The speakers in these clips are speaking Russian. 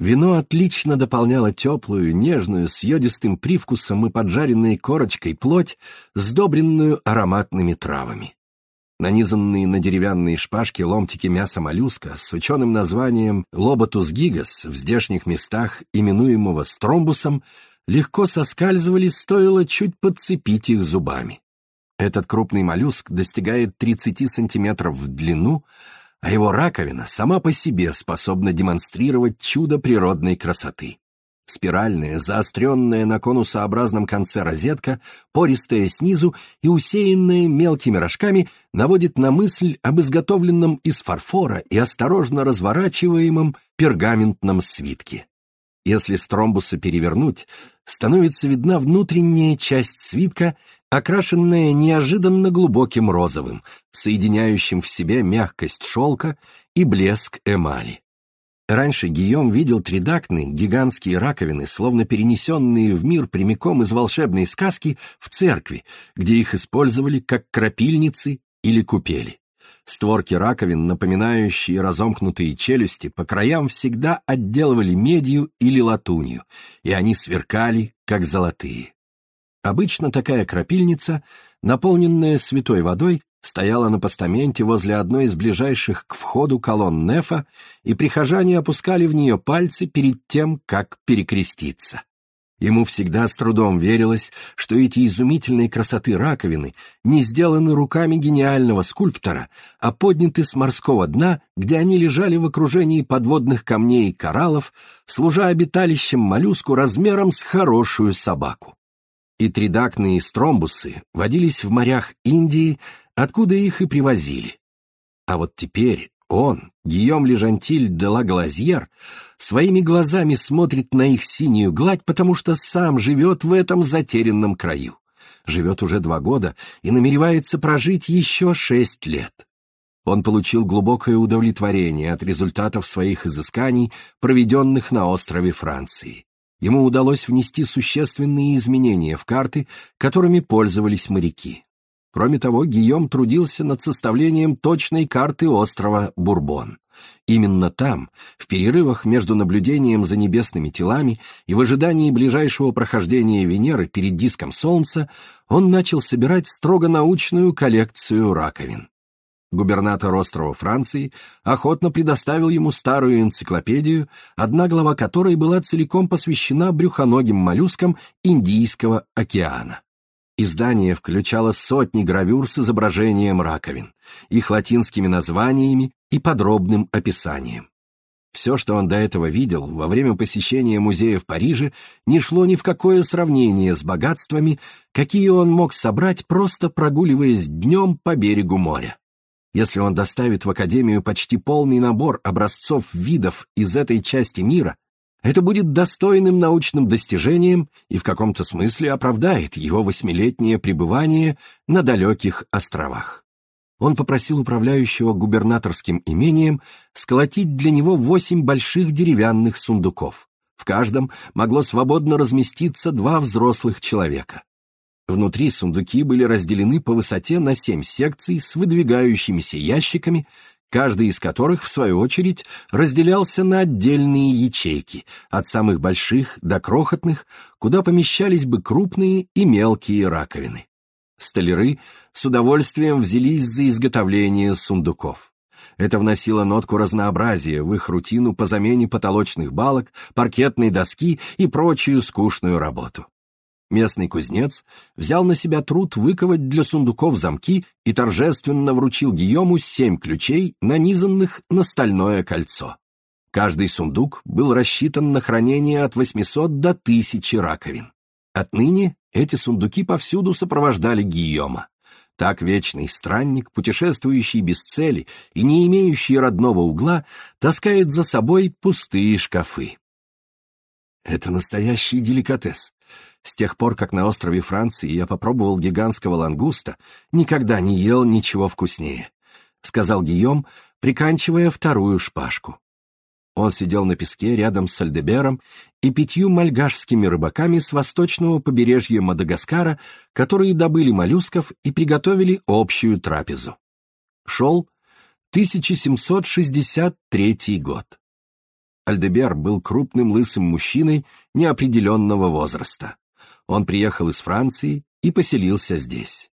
Вино отлично дополняло теплую, нежную, с йодистым привкусом и поджаренной корочкой плоть, сдобренную ароматными травами. Нанизанные на деревянные шпажки ломтики мяса моллюска с ученым названием лоботус гигас в здешних местах, именуемого стромбусом, легко соскальзывали, стоило чуть подцепить их зубами. Этот крупный моллюск достигает 30 сантиметров в длину, а его раковина сама по себе способна демонстрировать чудо природной красоты. Спиральная, заостренная на конусообразном конце розетка, пористая снизу и усеянная мелкими рожками, наводит на мысль об изготовленном из фарфора и осторожно разворачиваемом пергаментном свитке. Если стромбусы перевернуть, становится видна внутренняя часть свитка, окрашенная неожиданно глубоким розовым, соединяющим в себе мягкость шелка и блеск эмали. Раньше Гийом видел тридактны, гигантские раковины, словно перенесенные в мир прямиком из волшебной сказки в церкви, где их использовали как крапильницы или купели. Створки раковин, напоминающие разомкнутые челюсти, по краям всегда отделывали медью или латунью, и они сверкали, как золотые. Обычно такая крапильница, наполненная святой водой, стояла на постаменте возле одной из ближайших к входу колонн Нефа, и прихожане опускали в нее пальцы перед тем, как перекреститься. Ему всегда с трудом верилось, что эти изумительные красоты раковины не сделаны руками гениального скульптора, а подняты с морского дна, где они лежали в окружении подводных камней и кораллов, служа обиталищем моллюску размером с хорошую собаку. И тридакные стромбусы водились в морях Индии, откуда их и привозили. А вот теперь он, Гийом Лежантиль де ла Глазьер, своими глазами смотрит на их синюю гладь, потому что сам живет в этом затерянном краю. Живет уже два года и намеревается прожить еще шесть лет. Он получил глубокое удовлетворение от результатов своих изысканий, проведенных на острове Франции. Ему удалось внести существенные изменения в карты, которыми пользовались моряки. Кроме того, Гийом трудился над составлением точной карты острова Бурбон. Именно там, в перерывах между наблюдением за небесными телами и в ожидании ближайшего прохождения Венеры перед диском Солнца, он начал собирать строго научную коллекцию раковин. Губернатор острова Франции охотно предоставил ему старую энциклопедию, одна глава которой была целиком посвящена брюхоногим моллюскам Индийского океана. Издание включало сотни гравюр с изображением раковин, их латинскими названиями и подробным описанием. Все, что он до этого видел во время посещения музея в Париже, не шло ни в какое сравнение с богатствами, какие он мог собрать, просто прогуливаясь днем по берегу моря. Если он доставит в Академию почти полный набор образцов видов из этой части мира, это будет достойным научным достижением и в каком-то смысле оправдает его восьмилетнее пребывание на далеких островах. Он попросил управляющего губернаторским имением сколотить для него восемь больших деревянных сундуков. В каждом могло свободно разместиться два взрослых человека. Внутри сундуки были разделены по высоте на семь секций с выдвигающимися ящиками, каждый из которых, в свою очередь, разделялся на отдельные ячейки, от самых больших до крохотных, куда помещались бы крупные и мелкие раковины. Столяры с удовольствием взялись за изготовление сундуков. Это вносило нотку разнообразия в их рутину по замене потолочных балок, паркетной доски и прочую скучную работу. Местный кузнец взял на себя труд выковать для сундуков замки и торжественно вручил Гийому семь ключей, нанизанных на стальное кольцо. Каждый сундук был рассчитан на хранение от 800 до 1000 раковин. Отныне эти сундуки повсюду сопровождали Гийома. Так вечный странник, путешествующий без цели и не имеющий родного угла, таскает за собой пустые шкафы. Это настоящий деликатес. С тех пор, как на острове Франции я попробовал гигантского лангуста, никогда не ел ничего вкуснее, — сказал Гийом, приканчивая вторую шпажку. Он сидел на песке рядом с Альдебером и пятью мальгашскими рыбаками с восточного побережья Мадагаскара, которые добыли моллюсков и приготовили общую трапезу. Шел 1763 год. Альдебер был крупным лысым мужчиной неопределенного возраста. Он приехал из Франции и поселился здесь.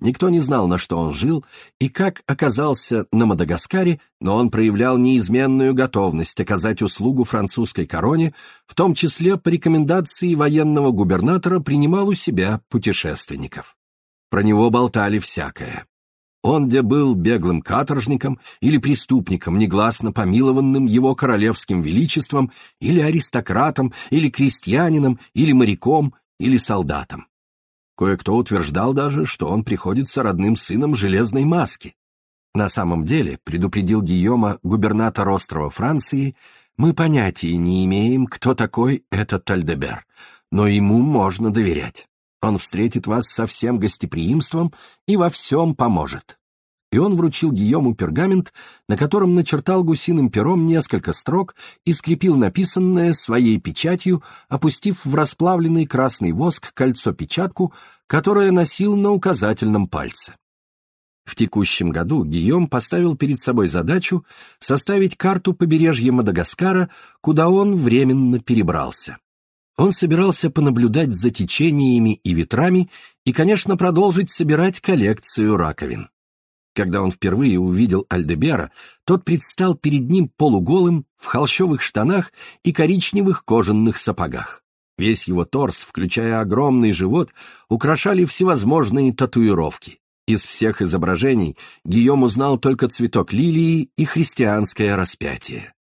Никто не знал, на что он жил и как оказался на Мадагаскаре, но он проявлял неизменную готовность оказать услугу французской короне, в том числе по рекомендации военного губернатора принимал у себя путешественников. Про него болтали всякое. Он где был беглым каторжником или преступником, негласно помилованным его королевским величеством, или аристократом, или крестьянином, или моряком, или солдатом. Кое-кто утверждал даже, что он приходится родным сыном железной маски. На самом деле, предупредил Гийома губернатор острова Франции, мы понятия не имеем, кто такой этот Тальдебер, но ему можно доверять. Он встретит вас со всем гостеприимством и во всем поможет и он вручил Гийому пергамент, на котором начертал гусиным пером несколько строк и скрепил написанное своей печатью, опустив в расплавленный красный воск кольцо-печатку, которое носил на указательном пальце. В текущем году Гийом поставил перед собой задачу составить карту побережья Мадагаскара, куда он временно перебрался. Он собирался понаблюдать за течениями и ветрами и, конечно, продолжить собирать коллекцию раковин. Когда он впервые увидел Альдебера, тот предстал перед ним полуголым, в холщовых штанах и коричневых кожаных сапогах. Весь его торс, включая огромный живот, украшали всевозможные татуировки. Из всех изображений Гийом узнал только цветок лилии и христианское распятие.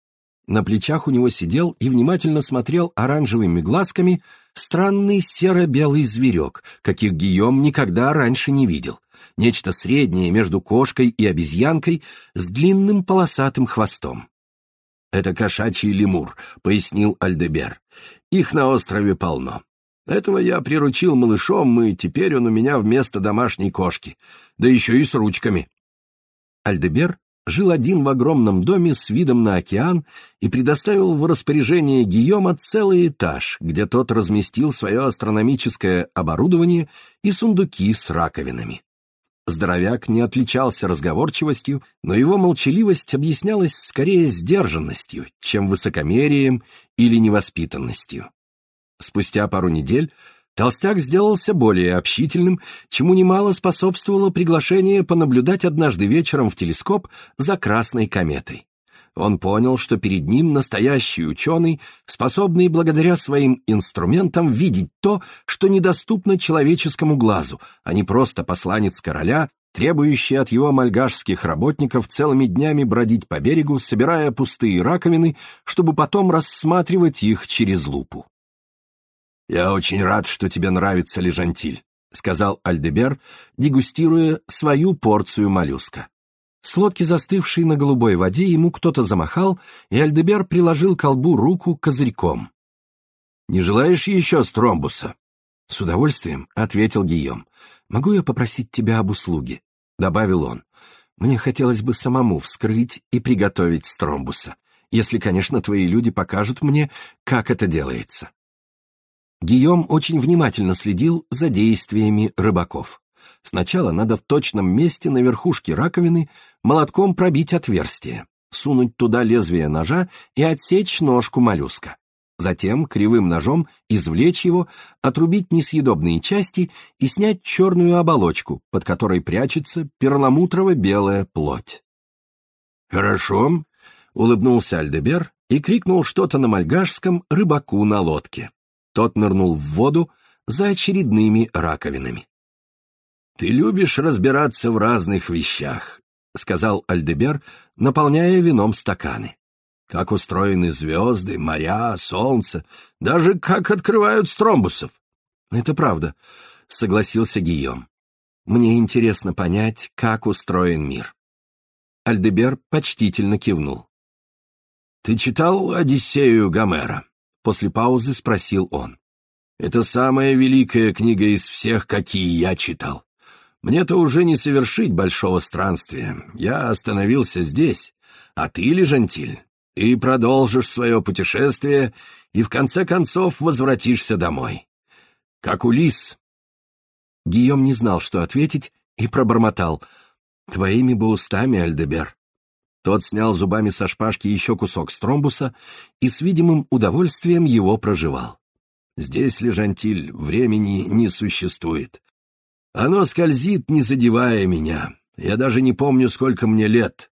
На плечах у него сидел и внимательно смотрел оранжевыми глазками странный серо-белый зверек, каких Гийом никогда раньше не видел нечто среднее между кошкой и обезьянкой с длинным полосатым хвостом. «Это кошачий лемур», — пояснил Альдебер. «Их на острове полно. Этого я приручил малышом, и теперь он у меня вместо домашней кошки, да еще и с ручками». Альдебер жил один в огромном доме с видом на океан и предоставил в распоряжение Гийома целый этаж, где тот разместил свое астрономическое оборудование и сундуки с раковинами. Здоровяк не отличался разговорчивостью, но его молчаливость объяснялась скорее сдержанностью, чем высокомерием или невоспитанностью. Спустя пару недель толстяк сделался более общительным, чему немало способствовало приглашение понаблюдать однажды вечером в телескоп за красной кометой. Он понял, что перед ним настоящий ученый, способный благодаря своим инструментам видеть то, что недоступно человеческому глазу, а не просто посланец короля, требующий от его мальгашских работников целыми днями бродить по берегу, собирая пустые раковины, чтобы потом рассматривать их через лупу. «Я очень рад, что тебе нравится Лежантиль», — сказал Альдебер, дегустируя свою порцию моллюска. С лодки, застывшей на голубой воде, ему кто-то замахал, и Альдебер приложил к колбу руку козырьком. «Не желаешь еще стромбуса?» «С удовольствием», — ответил Гийом. «Могу я попросить тебя об услуге?» — добавил он. «Мне хотелось бы самому вскрыть и приготовить стромбуса, если, конечно, твои люди покажут мне, как это делается». Гийом очень внимательно следил за действиями рыбаков. Сначала надо в точном месте на верхушке раковины молотком пробить отверстие, сунуть туда лезвие ножа и отсечь ножку моллюска. Затем кривым ножом извлечь его, отрубить несъедобные части и снять черную оболочку, под которой прячется перламутрово-белая плоть. «Хорошо», — улыбнулся Альдебер и крикнул что-то на мальгашском рыбаку на лодке. Тот нырнул в воду за очередными раковинами. «Ты любишь разбираться в разных вещах», — сказал Альдебер, наполняя вином стаканы. «Как устроены звезды, моря, солнце, даже как открывают стромбусов». «Это правда», — согласился Гийом. «Мне интересно понять, как устроен мир». Альдебер почтительно кивнул. «Ты читал «Одиссею» Гомера?» После паузы спросил он. «Это самая великая книга из всех, какие я читал. Мне-то уже не совершить большого странствия. Я остановился здесь. А ты, Лежантиль, ты продолжишь свое путешествие и в конце концов возвратишься домой. Как Улис. Гийом не знал, что ответить, и пробормотал. Твоими бы устами, Альдебер. Тот снял зубами со шпажки еще кусок стромбуса и с видимым удовольствием его проживал. Здесь, Лежантиль, времени не существует. Оно скользит, не задевая меня. Я даже не помню, сколько мне лет.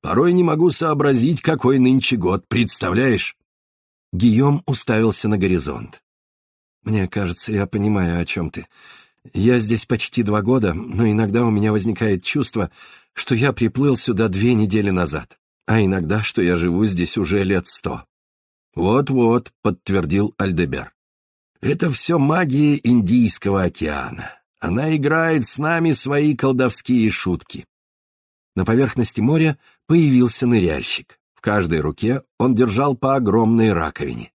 Порой не могу сообразить, какой нынче год, представляешь? Гийом уставился на горизонт. «Мне кажется, я понимаю, о чем ты. Я здесь почти два года, но иногда у меня возникает чувство, что я приплыл сюда две недели назад, а иногда, что я живу здесь уже лет сто. «Вот-вот», — подтвердил Альдебер. «Это все магия Индийского океана. Она играет с нами свои колдовские шутки». На поверхности моря появился ныряльщик. В каждой руке он держал по огромной раковине.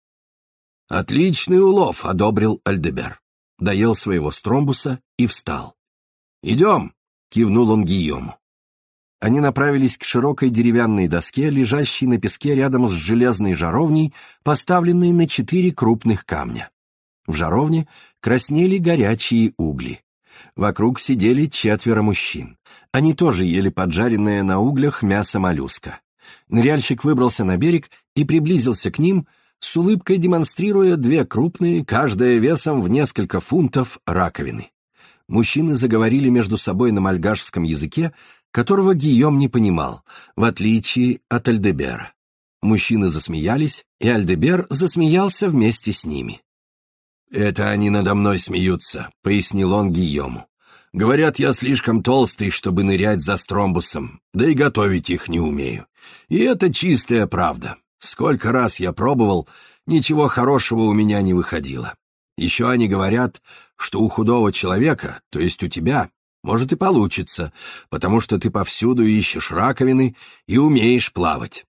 «Отличный улов», — одобрил Альдебер. Доел своего стромбуса и встал. «Идем», — кивнул он Гийому. Они направились к широкой деревянной доске, лежащей на песке рядом с железной жаровней, поставленной на четыре крупных камня. В жаровне краснели горячие угли. Вокруг сидели четверо мужчин. Они тоже ели поджаренное на углях мясо моллюска. Ныряльщик выбрался на берег и приблизился к ним, с улыбкой демонстрируя две крупные, каждая весом в несколько фунтов, раковины. Мужчины заговорили между собой на мальгашском языке, которого Гийом не понимал, в отличие от Альдебера. Мужчины засмеялись, и Альдебер засмеялся вместе с ними. «Это они надо мной смеются», — пояснил он Гийому. «Говорят, я слишком толстый, чтобы нырять за стромбусом, да и готовить их не умею. И это чистая правда. Сколько раз я пробовал, ничего хорошего у меня не выходило. Еще они говорят, что у худого человека, то есть у тебя, может и получится, потому что ты повсюду ищешь раковины и умеешь плавать.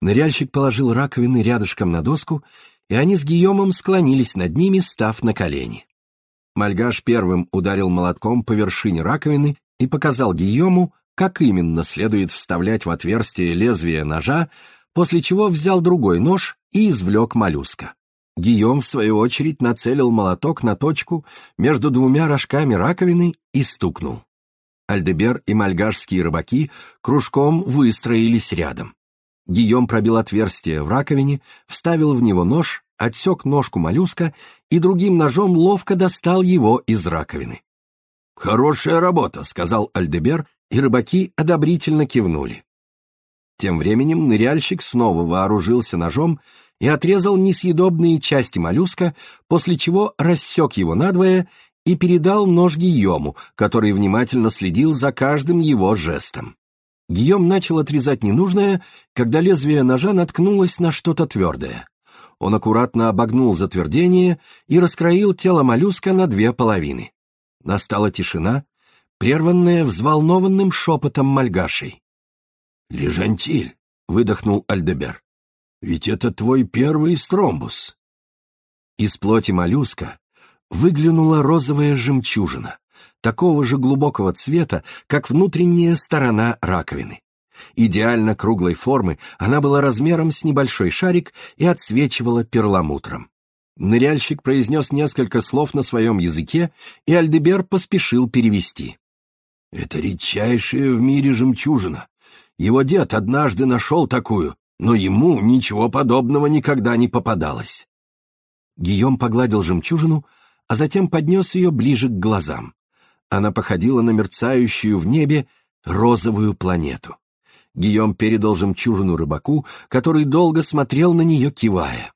Ныряльщик положил раковины рядышком на доску, и они с Гийомом склонились над ними, став на колени. Мальгаш первым ударил молотком по вершине раковины и показал Гийому, как именно следует вставлять в отверстие лезвие ножа, после чего взял другой нож и извлек моллюска. Гийом, в свою очередь, нацелил молоток на точку между двумя рожками раковины и стукнул. Альдебер и мальгашские рыбаки кружком выстроились рядом. Гийом пробил отверстие в раковине, вставил в него нож, отсек ножку моллюска и другим ножом ловко достал его из раковины. «Хорошая работа», — сказал Альдебер, и рыбаки одобрительно кивнули. Тем временем ныряльщик снова вооружился ножом и отрезал несъедобные части моллюска, после чего рассек его надвое и передал нож Гийому, который внимательно следил за каждым его жестом. Гийом начал отрезать ненужное, когда лезвие ножа наткнулось на что-то твердое. Он аккуратно обогнул затвердение и раскроил тело моллюска на две половины. Настала тишина, прерванная взволнованным шепотом мальгашей. «Лежантиль», — выдохнул Альдебер, — «ведь это твой первый стромбус». Из плоти моллюска выглянула розовая жемчужина, такого же глубокого цвета, как внутренняя сторона раковины. Идеально круглой формы она была размером с небольшой шарик и отсвечивала перламутром. Ныряльщик произнес несколько слов на своем языке, и Альдебер поспешил перевести. «Это редчайшая в мире жемчужина. Его дед однажды нашел такую, но ему ничего подобного никогда не попадалось». Гийом погладил жемчужину, а затем поднес ее ближе к глазам. Она походила на мерцающую в небе розовую планету. Гийом передал жемчужину рыбаку, который долго смотрел на нее, кивая.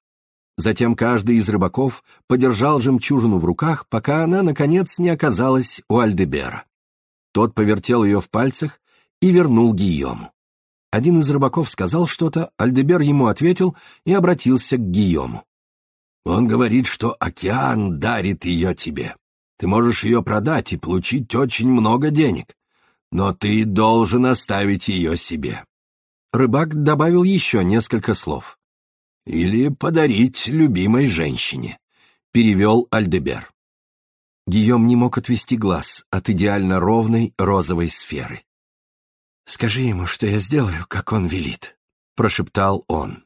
Затем каждый из рыбаков подержал жемчужину в руках, пока она, наконец, не оказалась у Альдебера. Тот повертел ее в пальцах и вернул Гийому. Один из рыбаков сказал что-то, Альдебер ему ответил и обратился к Гийому. «Он говорит, что океан дарит ее тебе. Ты можешь ее продать и получить очень много денег но ты должен оставить ее себе». Рыбак добавил еще несколько слов. «Или подарить любимой женщине», — перевел Альдебер. Гийом не мог отвести глаз от идеально ровной розовой сферы. «Скажи ему, что я сделаю, как он велит», — прошептал он.